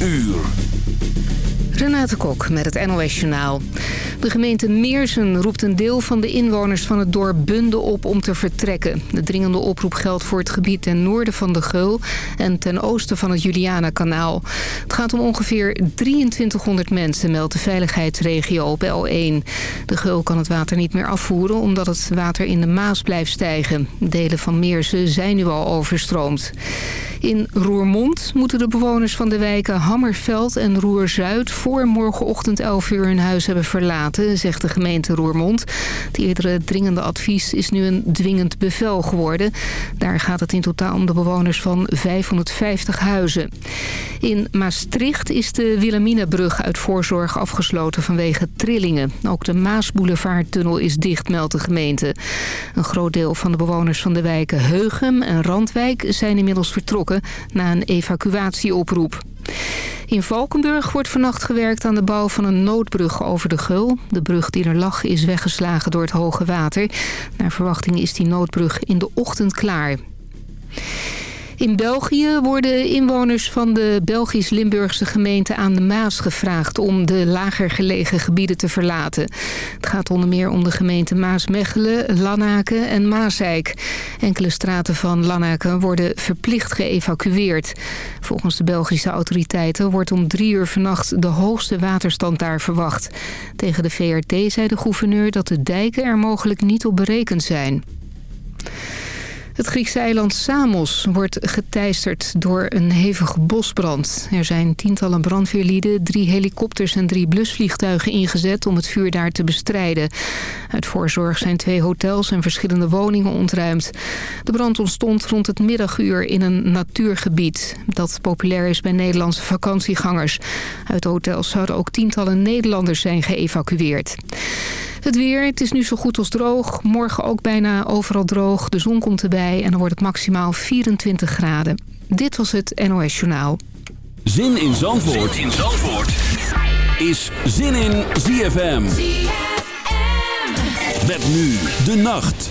uur. Renate Kok met het NOS Journaal. De gemeente Meersen roept een deel van de inwoners van het dorp Bunde op om te vertrekken. De dringende oproep geldt voor het gebied ten noorden van de Geul en ten oosten van het Juliana-kanaal. Het gaat om ongeveer 2300 mensen, meldt de veiligheidsregio op L1. De Geul kan het water niet meer afvoeren omdat het water in de Maas blijft stijgen. Delen van Meersen zijn nu al overstroomd. In Roermond moeten de bewoners van de wijken Hammerveld en Roer-Zuid... voor morgenochtend 11 uur hun huis hebben verlaten, zegt de gemeente Roermond. Het eerdere dringende advies is nu een dwingend bevel geworden. Daar gaat het in totaal om de bewoners van 550 huizen. In Maastricht is de Wilhelminabrug uit voorzorg afgesloten vanwege trillingen. Ook de Maasboulevardtunnel is dicht, meldt de gemeente. Een groot deel van de bewoners van de wijken Heugem en Randwijk zijn inmiddels vertrokken na een evacuatieoproep. In Valkenburg wordt vannacht gewerkt aan de bouw van een noodbrug over de Geul. De brug die er lag is weggeslagen door het hoge water. Naar verwachting is die noodbrug in de ochtend klaar. In België worden inwoners van de Belgisch-Limburgse gemeente aan de Maas gevraagd om de lager gelegen gebieden te verlaten. Het gaat onder meer om de gemeente Maasmechelen, Lanaken en Maasijk. Enkele straten van Lanaken worden verplicht geëvacueerd. Volgens de Belgische autoriteiten wordt om drie uur vannacht de hoogste waterstand daar verwacht. Tegen de VRT zei de gouverneur dat de dijken er mogelijk niet op berekend zijn. Het Griekse eiland Samos wordt geteisterd door een hevige bosbrand. Er zijn tientallen brandweerlieden, drie helikopters en drie blusvliegtuigen ingezet om het vuur daar te bestrijden. Uit voorzorg zijn twee hotels en verschillende woningen ontruimd. De brand ontstond rond het middaguur in een natuurgebied dat populair is bij Nederlandse vakantiegangers. Uit hotels zouden ook tientallen Nederlanders zijn geëvacueerd. Het weer, het is nu zo goed als droog. Morgen ook bijna overal droog. De zon komt erbij en dan wordt het maximaal 24 graden. Dit was het NOS Journaal. Zin in Zandvoort, zin in Zandvoort. is Zin in ZFM. ZFM. Met nu de nacht.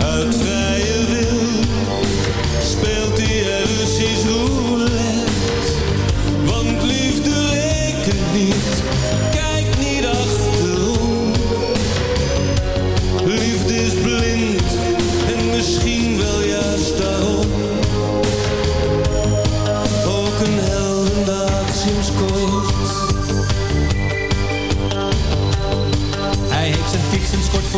uit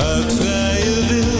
uit vrije wil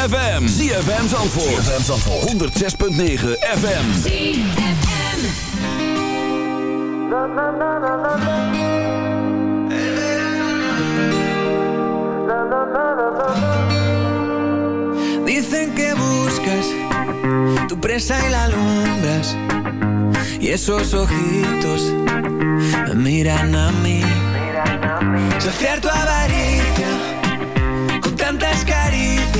ZFM. ZFM Zandvoort. ZFM Zandvoort. 106.9 FM. ZFM. Dicen que buscas tu presa y la alumbras. Y esos ojitos me miran a mí. Saciar tu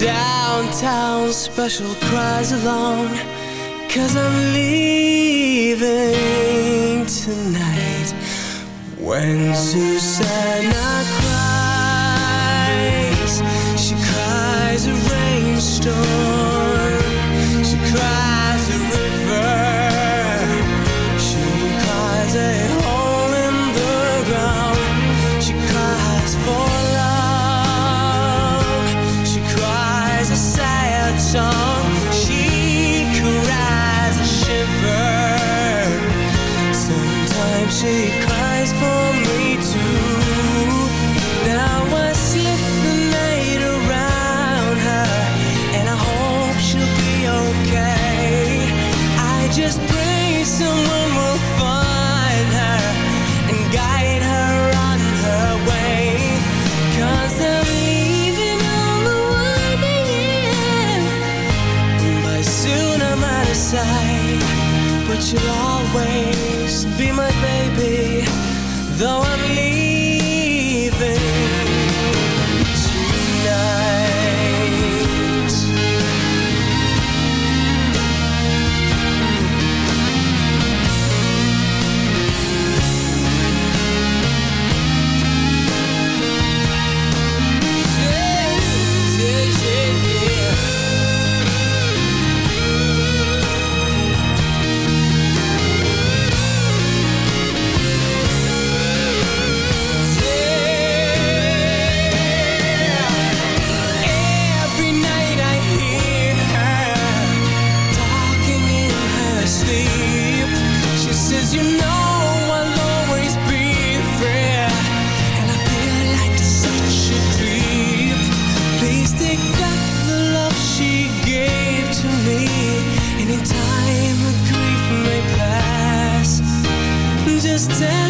downtown special cries alone Cause I'm leaving tonight. When Susanna cries tell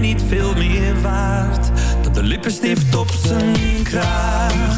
niet veel meer waard? Dan de lippenstift op zijn kraag.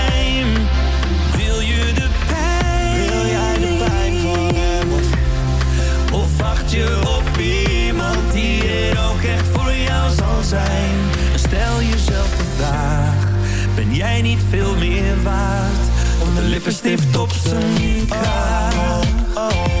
En stel jezelf de vraag, ben jij niet veel meer waard? Om de lippenstift op zijn kraag. Oh,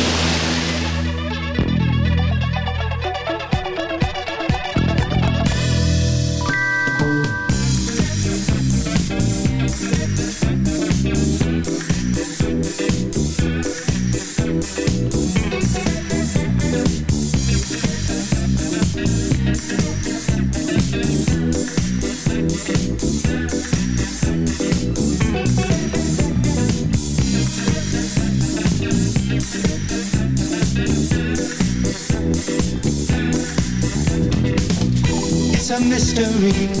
victory.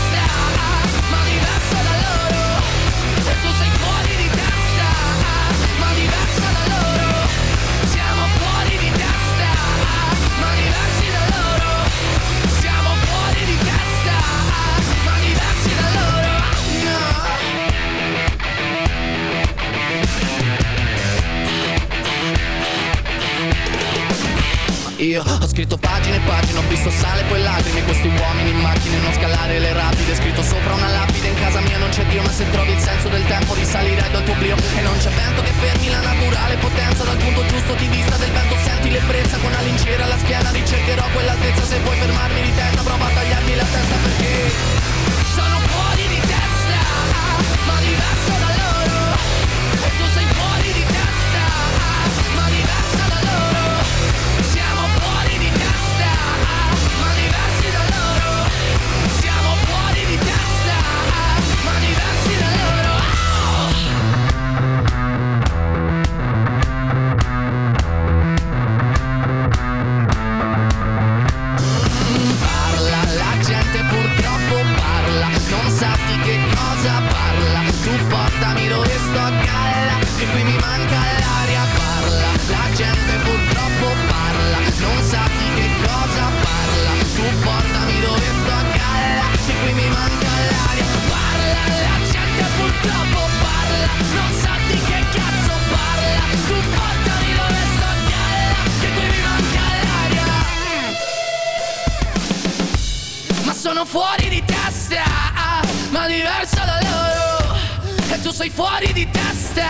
Io ho scritto pagine e pagine, ho visto sale e poi lacrime. Questi uomini in macchine, non scalare le rapide. Scritto sopra una lapide, in casa mia non c'è Dio Ma se trovi il senso del tempo risalirai dal tuo oblio. E non c'è vento che fermi la naturale potenza. Dal punto giusto di vista del vento senti l'ebbrezza. Con la lincera alla schiena ricercherò quell'altezza. Se vuoi fermarmi di testa prova a tagliarmi la testa perché Sono fuori di testa, ma diverso Give me mankind sei fuori di testa,